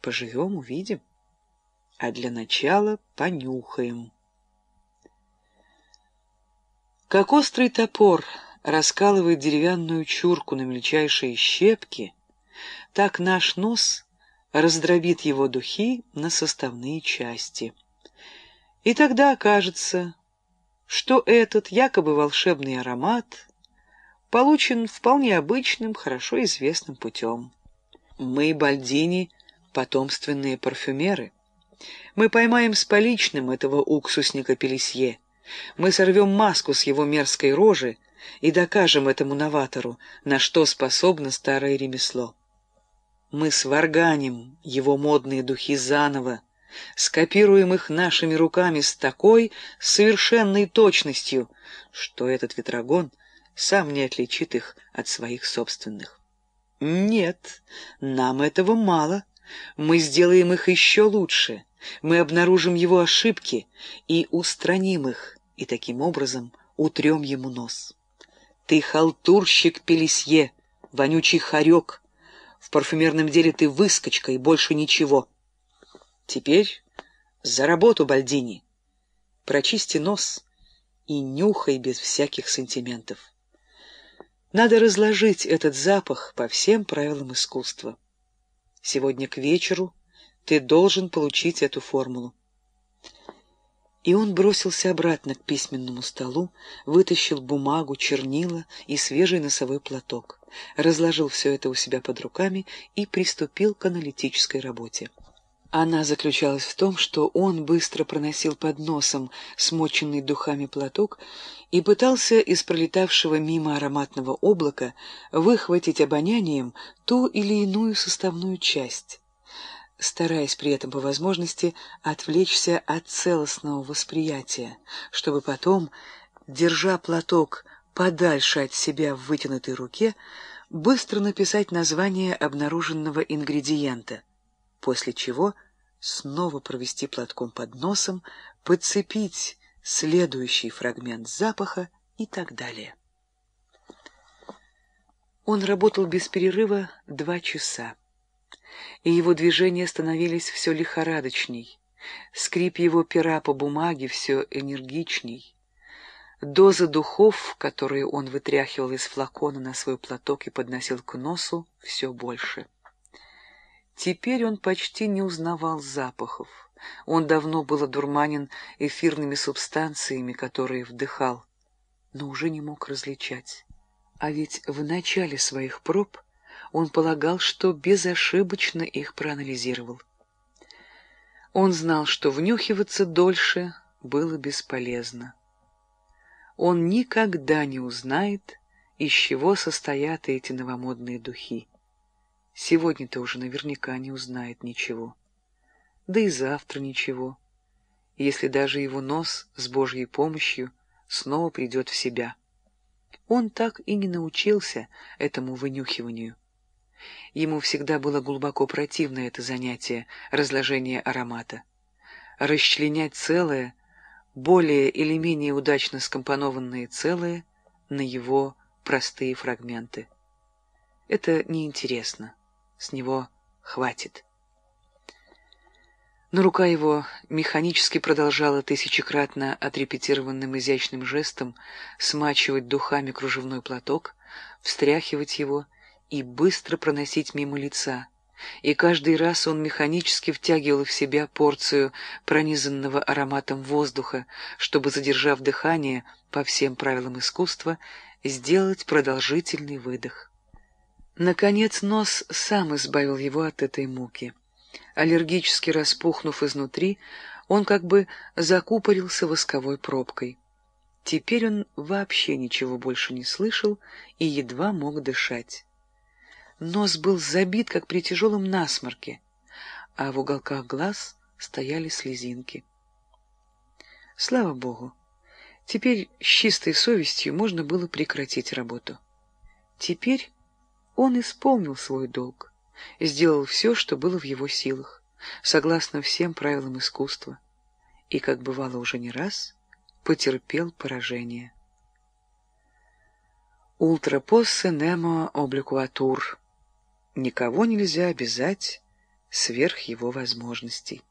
Поживем, увидим. А для начала понюхаем. Как острый топор раскалывает деревянную чурку на мельчайшие щепки, так наш нос раздробит его духи на составные части. И тогда окажется, что этот якобы волшебный аромат получен вполне обычным, хорошо известным путем. Мы, Бальдини, потомственные парфюмеры. Мы поймаем с поличным этого уксусника Пелесье. Мы сорвем маску с его мерзкой рожи и докажем этому новатору, на что способно старое ремесло. Мы сварганим его модные духи заново, скопируем их нашими руками с такой совершенной точностью, что этот ветрогон сам не отличит их от своих собственных. Нет, нам этого мало. Мы сделаем их еще лучше. Мы обнаружим его ошибки и устраним их, и таким образом утрем ему нос. Ты халтурщик Пелесье, вонючий хорек, в парфюмерном деле ты выскочка и больше ничего. Теперь за работу, Бальдини. Прочисти нос и нюхай без всяких сантиментов. Надо разложить этот запах по всем правилам искусства. Сегодня к вечеру ты должен получить эту формулу. И он бросился обратно к письменному столу, вытащил бумагу, чернила и свежий носовой платок, разложил все это у себя под руками и приступил к аналитической работе. Она заключалась в том, что он быстро проносил под носом смоченный духами платок и пытался из пролетавшего мимо ароматного облака выхватить обонянием ту или иную составную часть стараясь при этом по возможности отвлечься от целостного восприятия, чтобы потом, держа платок подальше от себя в вытянутой руке, быстро написать название обнаруженного ингредиента, после чего снова провести платком под носом, подцепить следующий фрагмент запаха и так далее. Он работал без перерыва два часа и его движения становились все лихорадочней. Скрип его пера по бумаге все энергичней. Доза духов, которые он вытряхивал из флакона на свой платок и подносил к носу, все больше. Теперь он почти не узнавал запахов. Он давно был одурманен эфирными субстанциями, которые вдыхал, но уже не мог различать. А ведь в начале своих проб он полагал, что безошибочно их проанализировал. Он знал, что внюхиваться дольше было бесполезно. Он никогда не узнает, из чего состоят эти новомодные духи. Сегодня-то уже наверняка не узнает ничего. Да и завтра ничего, если даже его нос с Божьей помощью снова придет в себя. Он так и не научился этому вынюхиванию. Ему всегда было глубоко противно это занятие — разложение аромата. Расчленять целое, более или менее удачно скомпонованные целое, на его простые фрагменты. Это неинтересно. С него хватит. Но рука его механически продолжала тысячекратно отрепетированным изящным жестом смачивать духами кружевной платок, встряхивать его — и быстро проносить мимо лица. И каждый раз он механически втягивал в себя порцию пронизанного ароматом воздуха, чтобы, задержав дыхание по всем правилам искусства, сделать продолжительный выдох. Наконец нос сам избавил его от этой муки. Аллергически распухнув изнутри, он как бы закупорился восковой пробкой. Теперь он вообще ничего больше не слышал и едва мог дышать. Нос был забит, как при тяжелом насморке, а в уголках глаз стояли слезинки. Слава Богу! Теперь с чистой совестью можно было прекратить работу. Теперь он исполнил свой долг, сделал все, что было в его силах, согласно всем правилам искусства, и, как бывало уже не раз, потерпел поражение. «Ультра поссе немо обликуатур» Никого нельзя обязать сверх его возможностей.